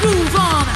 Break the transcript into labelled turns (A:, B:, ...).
A: groove on.